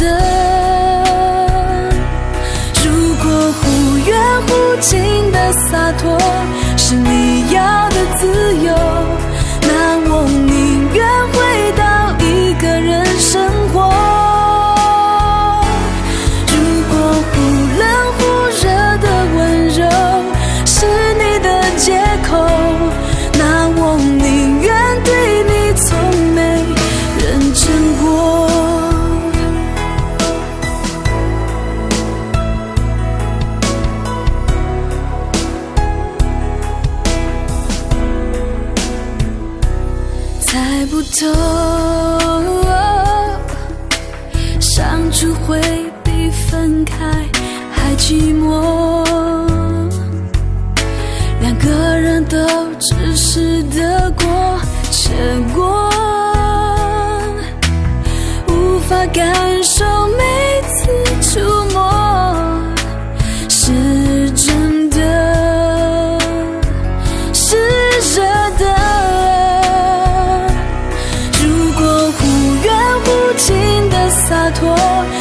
的如果忽远忽近的洒脱是你要的自由。错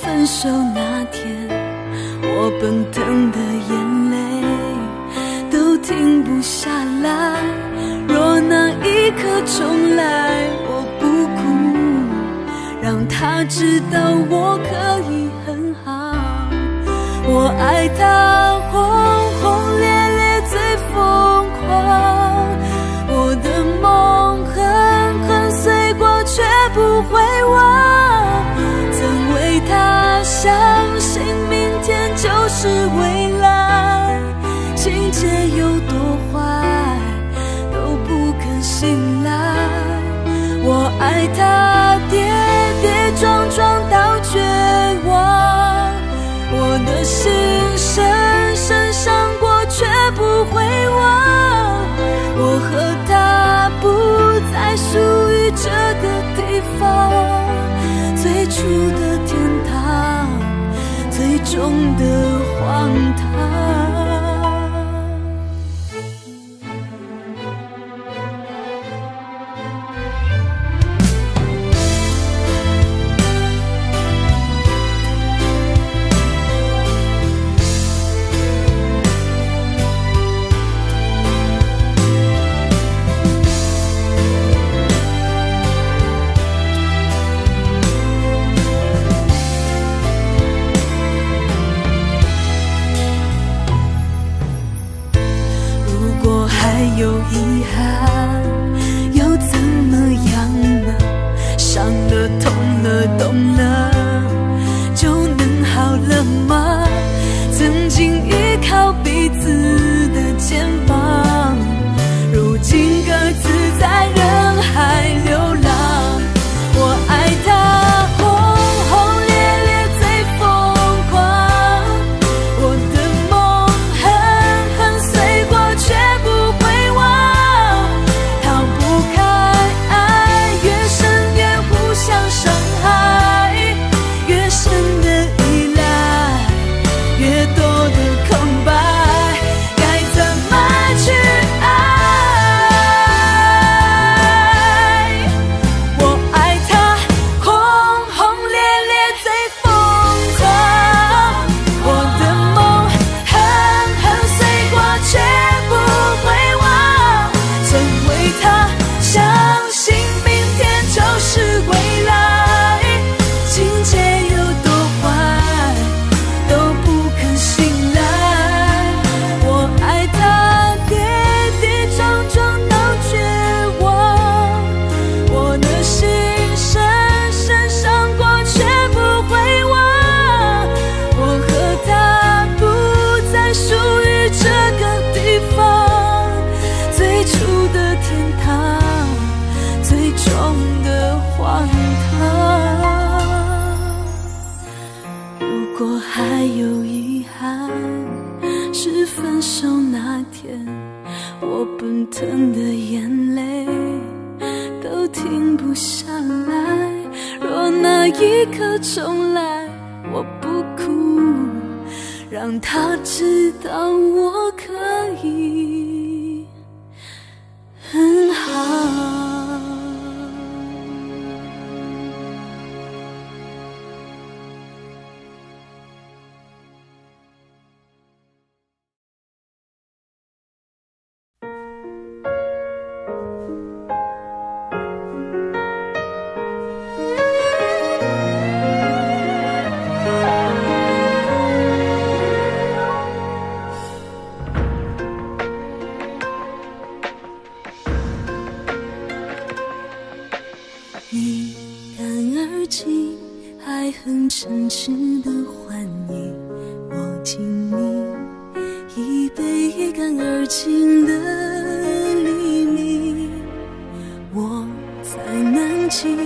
分手那天我奔腾的眼泪都停不下来若那一刻重来我不哭让他知道我可以很好。我爱他中的分手那天我奔腾的眼泪都停不下来若那一刻重来我不哭让他知道我可以很好。气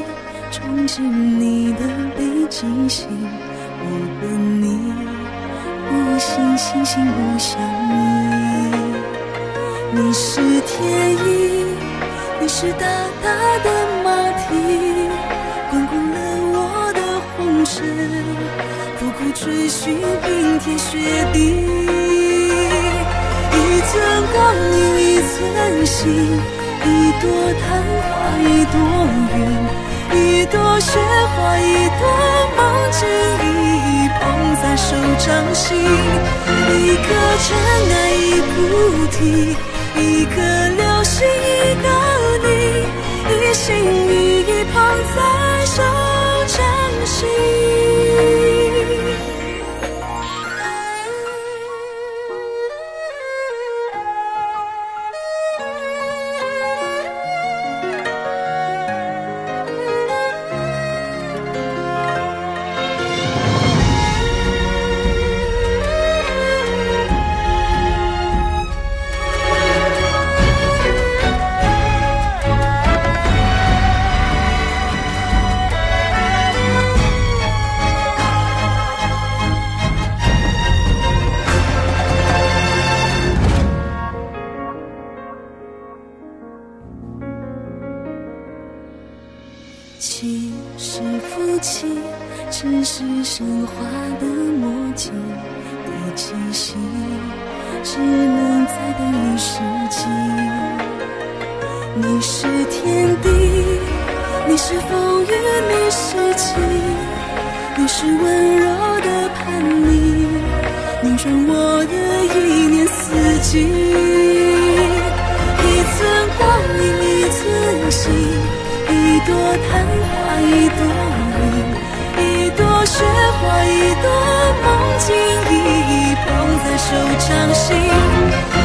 冲进你的北极星，我等你，不信星星不相依。你是天意，你是大大的马蹄，滚滚了我的红尘，苦苦追寻冰天雪地，一寸光阴一寸心。一朵昙花一朵云一朵雪花一朵梦境一一捧在手掌心一颗尘埃一菩提一颗流星一个你一心一意捧在手掌心。只能再等一世纪。你是天地，你是风雨，你是晴，你是温柔的叛逆，拧转我的一年四季。一寸光阴一寸心，一朵昙花一朵云，一朵雪花一朵梦境，手掌心。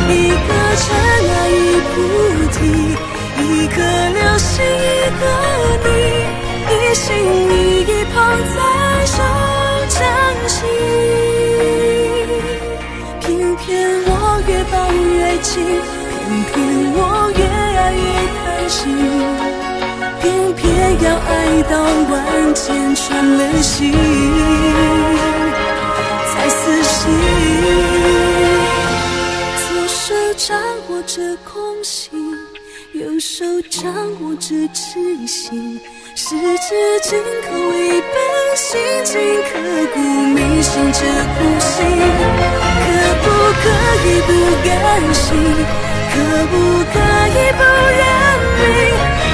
一个尘埃一菩提，一颗流星一个你，一心一意捧在手掌心。偏偏我越抱越紧。偏偏我越爱越贪心，偏偏要爱到万箭穿了心着空心，右手掌握着痴心，十指紧扣一本心经，刻骨铭心这苦心，可不可以不甘心？可不可以不认命？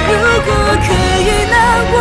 如果可以，那我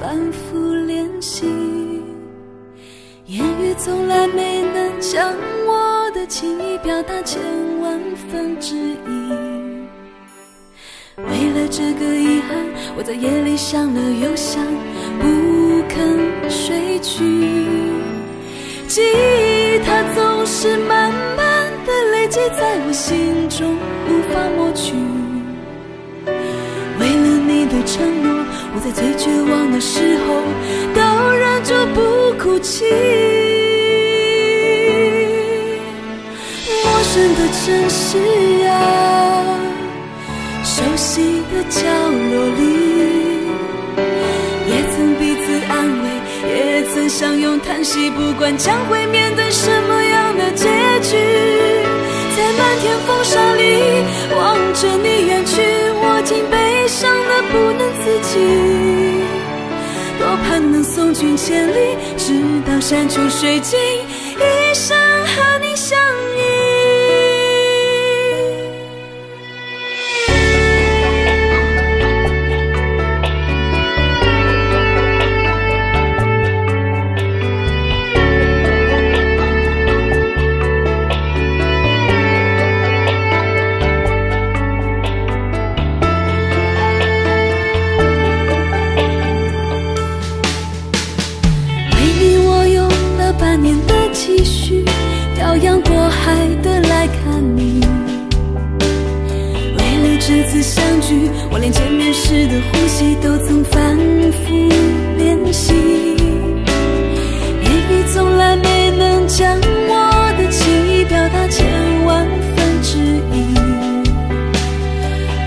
反复练习言语从来没能将我的情意表达千万分之一为了这个遗憾我在夜里想了又想不肯睡去记忆它总是慢慢的累积在我心中无法抹去为了你的承诺我在最绝望的时候都忍住不哭泣。陌生的城市啊熟悉的角落里也曾彼此安慰也曾相拥叹息不管将会面对什么样的结局。在漫天风沙里望着你远去我竟悲能送君千里，直到山穷水尽，一生和你相依。时的呼吸都曾反复练习言语从来没能将我的情意表达千万分之一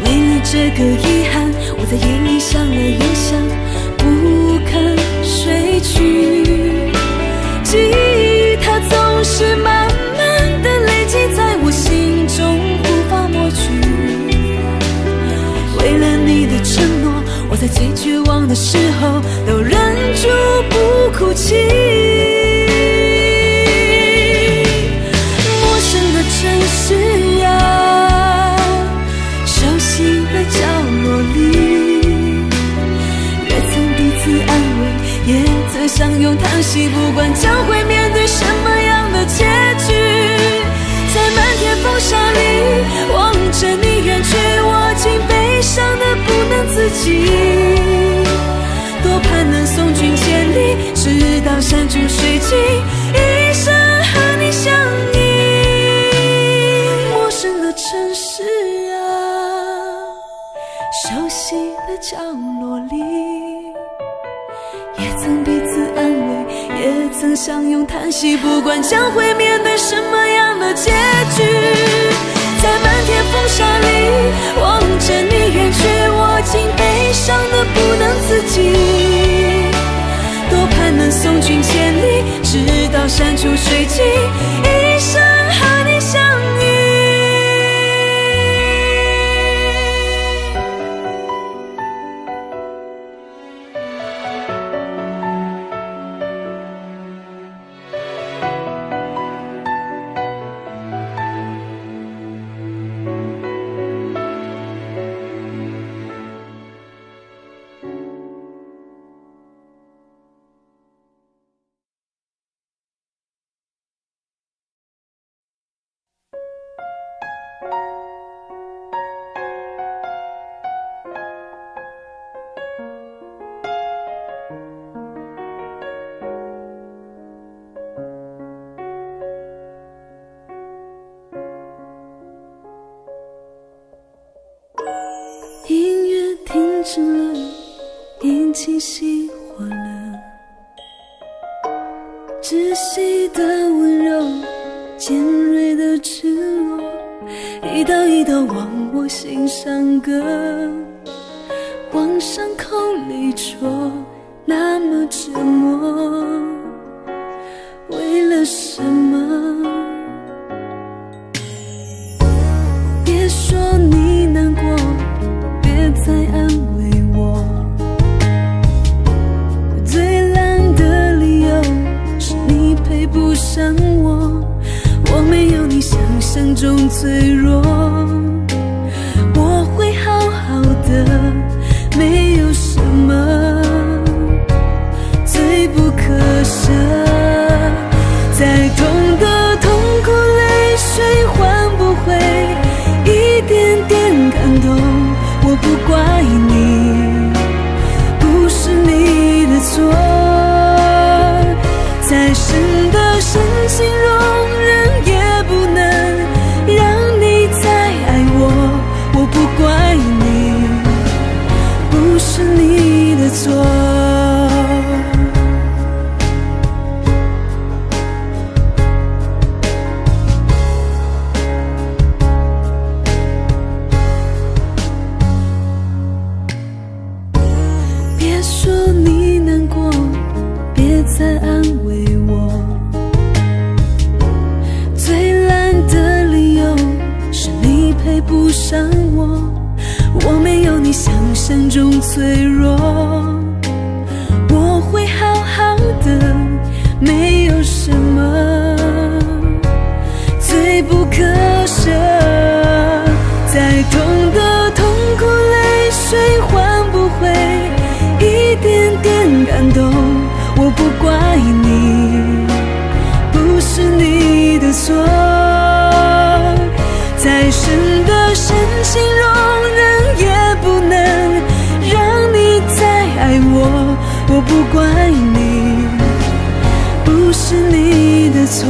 为了这个遗憾我在夜里想了又想不肯睡去在最绝望的时候管将会面对什么样的结局在漫天风沙里望着你远去我竟悲伤的不能自己多盼能送君千里直到山穷水尽种脆弱。我不怪你，不是你的错。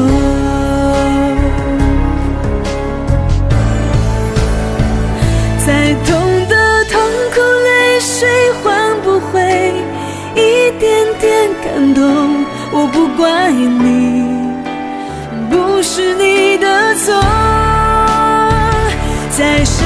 再痛的痛苦，泪水换不回一点点感动。我不怪你，不是你的错。在。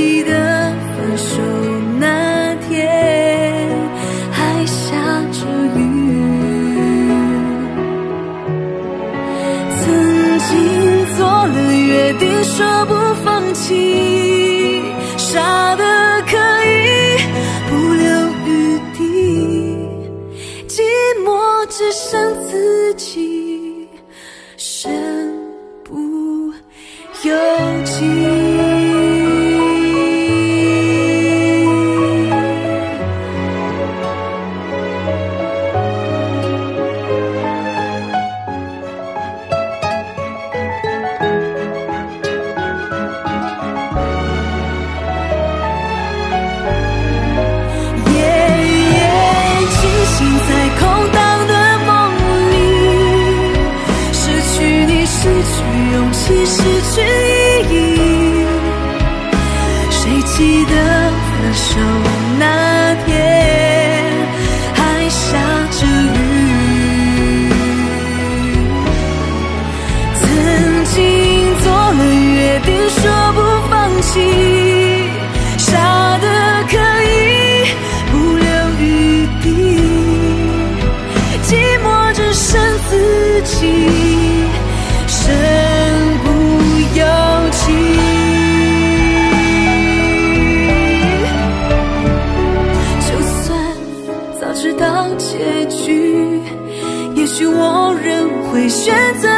记得分手那天还下着雨曾经做了约定说不放弃傻的可以不留余地寂寞只剩自 chance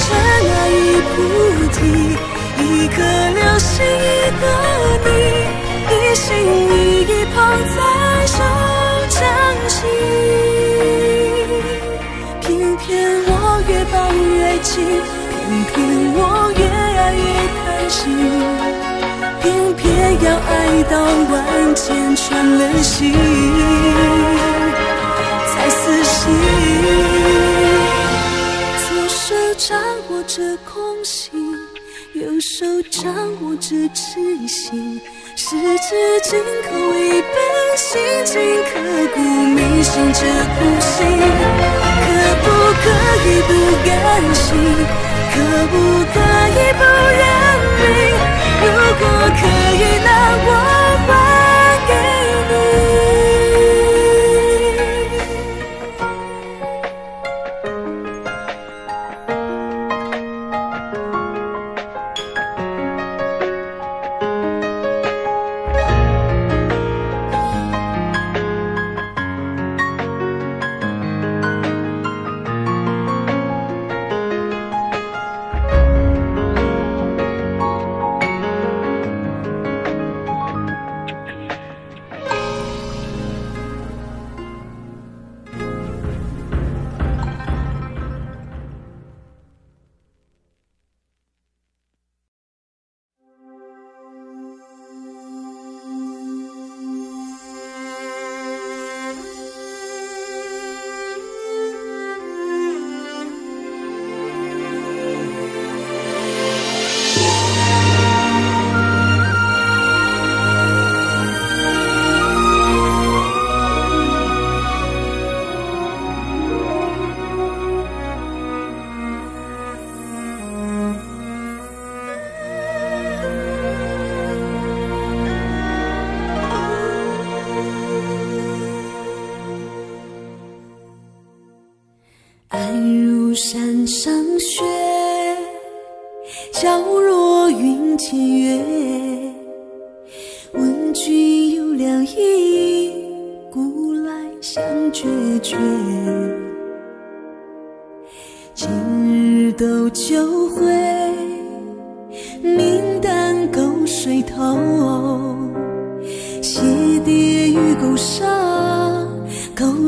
尘埃一菩提，一颗流星一个你，一心一意捧在手掌心。偏偏我越抱越紧，偏偏我越爱越贪心，偏偏要爱到万箭穿了心，才死心。掌握着空心，右手掌握着痴心，十指紧扣一本心经，刻骨铭心这苦心，可不可以不甘心？可不可以不认命？如果可以，那我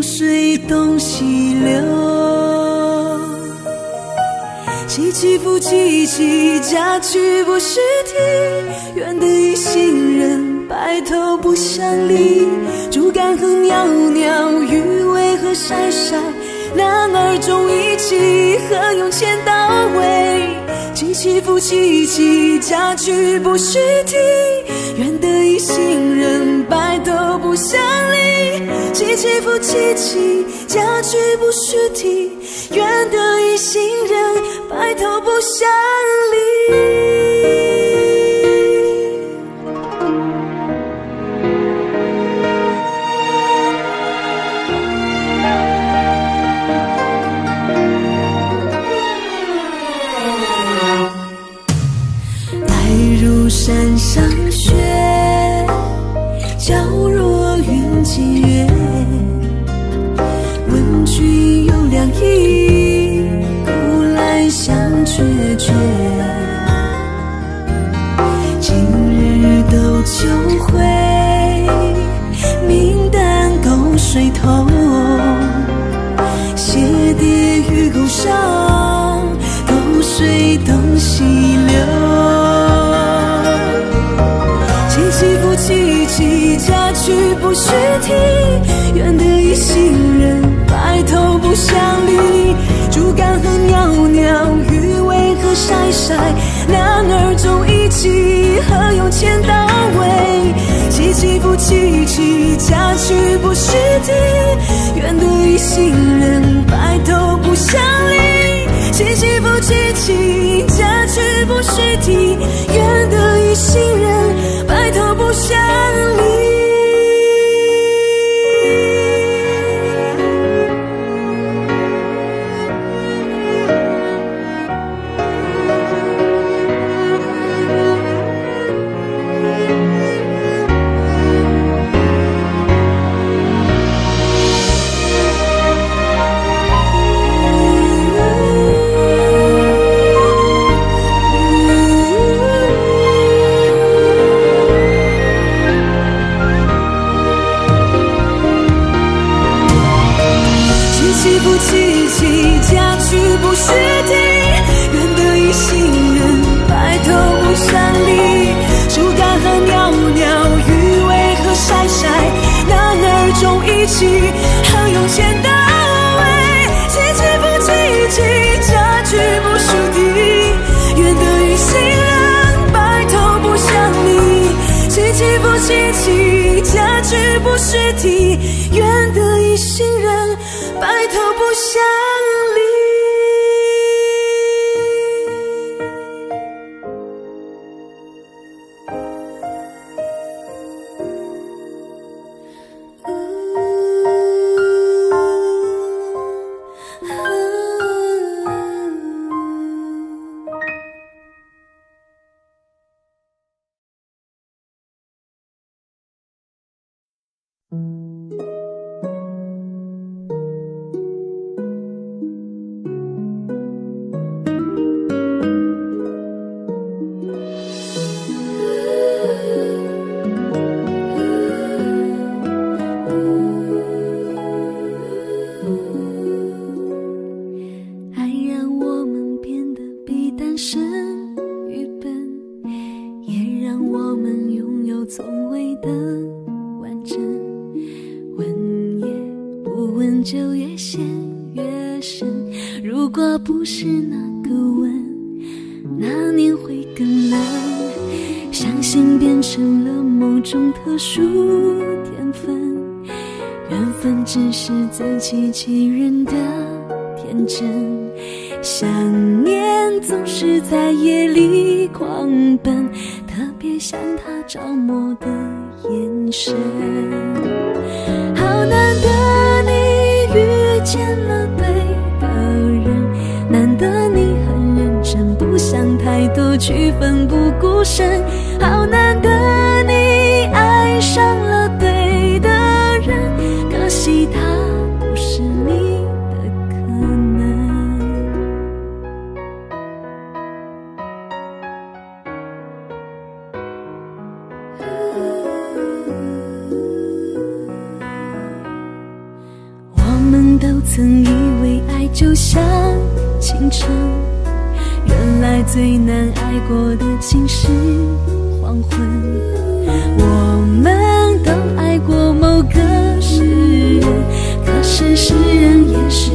水东西流。起起伏起起，嫁娶不须啼。愿得一心人，白头不相离。竹竿和袅袅，鱼尾和晒晒。男儿重义气，何用千刀为？起起伏起起，嫁娶不须啼。一心人，白头不相离。起起伏起起，嫁娶不须啼。愿得一心人，白头不相离。跌玉钩上，沟水东西流。起起伏起起，嫁娶不须啼。愿得一心人，白头不相离。竹竿和袅袅，鱼尾和晒晒。男儿重义气，何用千刀为？起起伏起起，嫁娶不须啼。愿得一心人相离，欣喜不积极，价值不须提，愿得一心人，白头不相离。我们拥有从未的完整。问也不问，就越陷越深。如果不是那个吻，那年会更冷。相信变成了某种特殊天分，缘分只是自欺欺人的天真。想念总是在夜里狂奔，别像他着魔的眼神。好难得你遇见了对的人，难得你很认真，不想太多去奋，不顾身。好难得像清晨，原来最难爱过的竟是黄昏。我们都爱过某个诗人，可是诗人也是